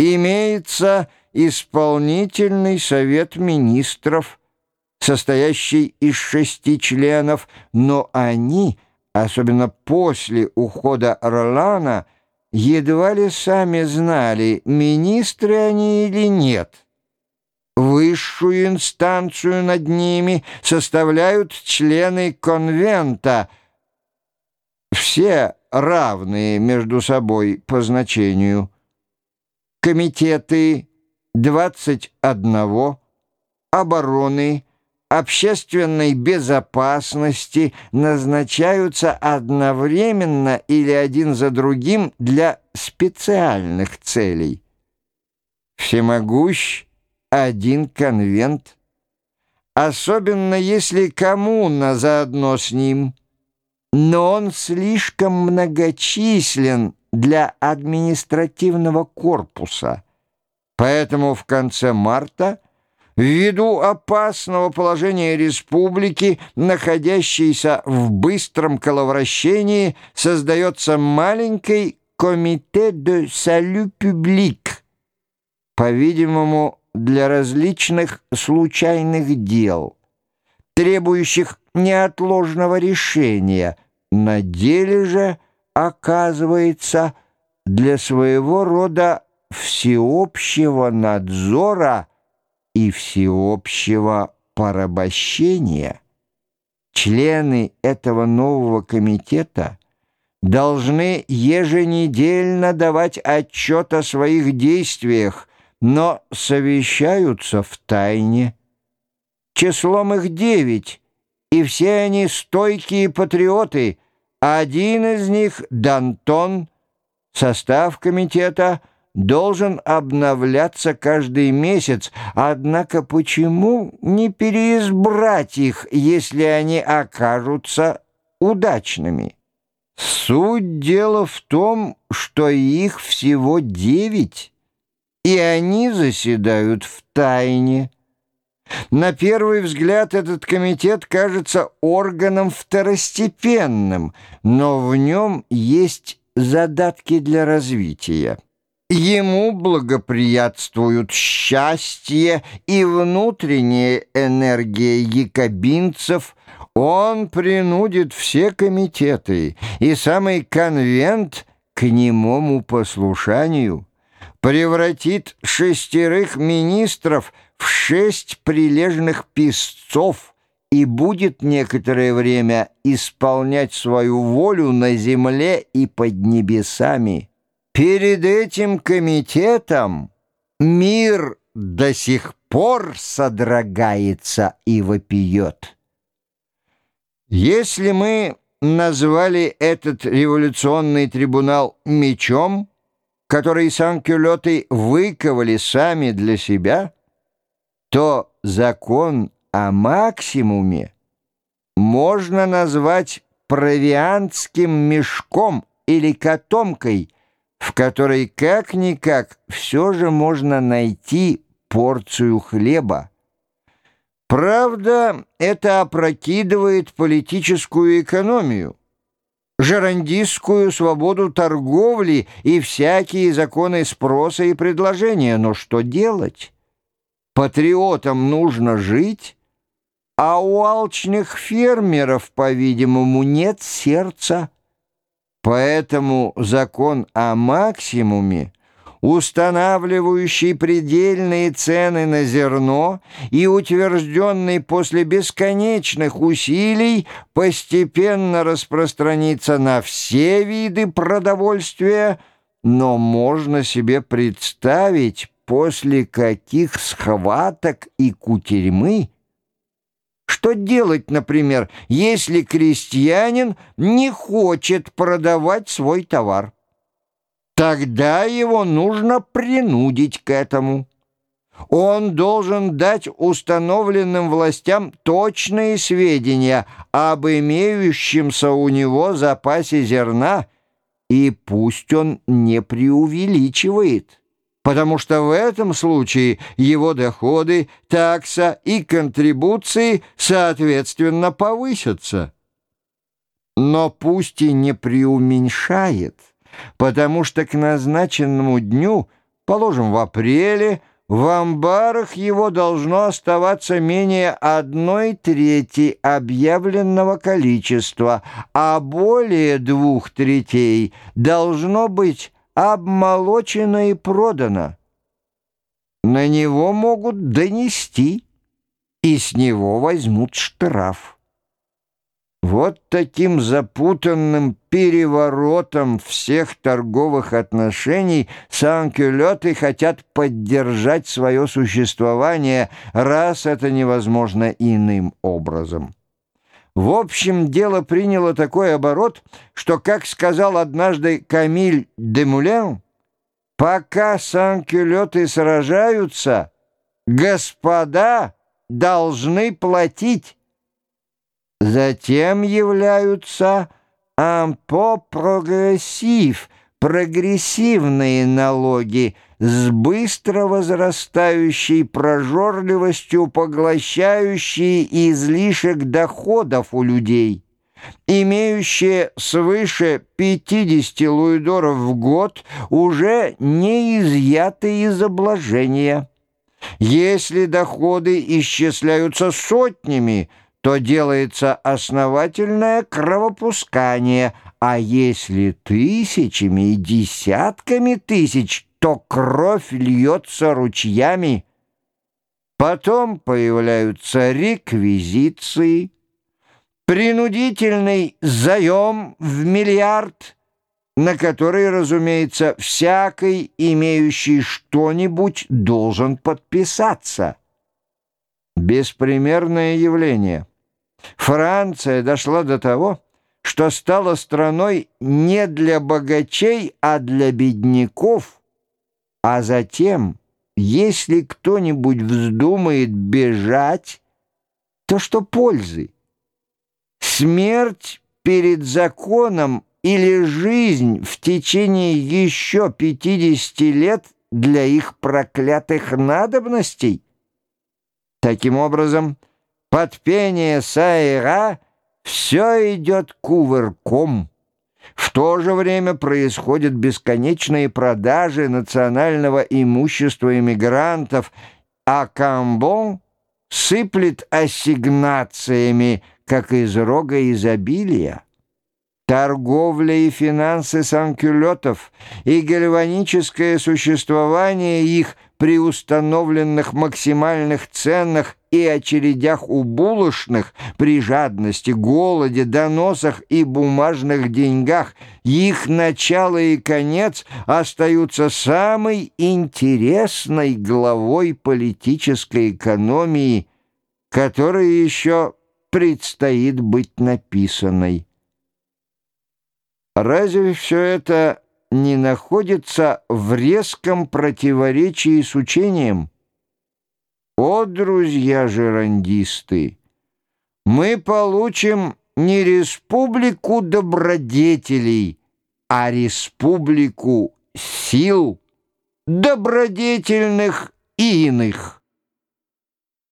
имеется исполнительный совет министров, состоящий из шести членов, но они, особенно после ухода Орлана, едва ли сами знали, министры они или нет. Высшую инстанцию над ними составляют члены конвента, все равные между собой по значению. Комитеты 21, обороны, общественной безопасности назначаются одновременно или один за другим для специальных целей. Всемогущ один конвент, особенно если коммуна заодно с ним, но он слишком многочислен для административного корпуса, поэтому в конце марта – Ввиду опасного положения республики, находящейся в быстром коловращении, создается маленький комите де салю публик, по-видимому, для различных случайных дел, требующих неотложного решения, на деле же оказывается для своего рода всеобщего надзора и всеобщего порабощения, члены этого нового комитета должны еженедельно отчет отчет о своих действиях, но совещаются в тайне. Числом их девять, и все они стойкие патриоты. Один из них — Дантон, состав комитета — должен обновляться каждый месяц, однако почему не переизбрать их, если они окажутся удачными? Суть дела в том, что их всего девять, и они заседают в тайне. На первый взгляд этот комитет кажется органом второстепенным, но в нем есть задатки для развития. Ему благоприятствуют счастье и внутренняя энергия якобинцев. Он принудит все комитеты и самый конвент к немому послушанию, превратит шестерых министров в шесть прилежных писцов и будет некоторое время исполнять свою волю на земле и под небесами. Перед этим комитетом мир до сих пор содрогается и вопиет. Если мы назвали этот революционный трибунал мечом, который санкюлеты выковали сами для себя, то закон о максимуме можно назвать провиантским мешком или котомкой – в которой как-никак все же можно найти порцию хлеба. Правда, это опрокидывает политическую экономию, жерандистскую свободу торговли и всякие законы спроса и предложения. Но что делать? Патриотам нужно жить, а у алчных фермеров, по-видимому, нет сердца. Поэтому закон о максимуме, устанавливающий предельные цены на зерно и утвержденный после бесконечных усилий, постепенно распространится на все виды продовольствия, но можно себе представить, после каких схваток и кутерьмы что делать, например, если крестьянин не хочет продавать свой товар? Тогда его нужно принудить к этому. Он должен дать установленным властям точные сведения об имеющемся у него запасе зерна, и пусть он не преувеличивает потому что в этом случае его доходы, такса и контрибуции соответственно повысятся. Но пусть и не преуменьшает, потому что к назначенному дню Положим, в апреле в амбарах его должно оставаться менее одной трети объявленного количества, а более двух третей должно быть обмолочено и продано. На него могут донести, и с него возьмут штраф. Вот таким запутанным переворотом всех торговых отношений санкюлеты хотят поддержать свое существование, раз это невозможно иным образом. В общем, дело приняло такой оборот, что, как сказал однажды Камиль де Мулен, пока санкюлеты сражаются, господа должны платить. Затем являются ампо-прогрессив, прогрессивные налоги с быстро возрастающей прожорливостью, поглощающие излишек доходов у людей, имеющие свыше 50 луидоров в год, уже не изъяты из обложения. Если доходы исчисляются сотнями, то делается основательное кровопускание, а если тысячами и десятками тысяч, то кровь льется ручьями. Потом появляются реквизиции, принудительный заем в миллиард, на который, разумеется, всякий, имеющий что-нибудь, должен подписаться. Беспримерное явление — Франция дошла до того, что стала страной не для богачей, а для бедняков, а затем, если кто-нибудь вздумает бежать, то что пользы? Смерть перед законом или жизнь в течение еще 50 лет для их проклятых надобностей? Таким образом, под пение сайра все идет кувырком. В то же время происходят бесконечные продажи национального имущества иммигрантов, а Камбон сыплет ассигнациями, как из рога изобилия. Торговля и финансы санкюлетов и гальваническое существование их при установленных максимальных ценах и очередях у булочных, при жадности, голоде, доносах и бумажных деньгах, их начало и конец остаются самой интересной главой политической экономии, которая еще предстоит быть написанной. Разве все это не находится в резком противоречии с учением? О, друзья жерандисты, мы получим не республику добродетелей, а республику сил добродетельных и иных.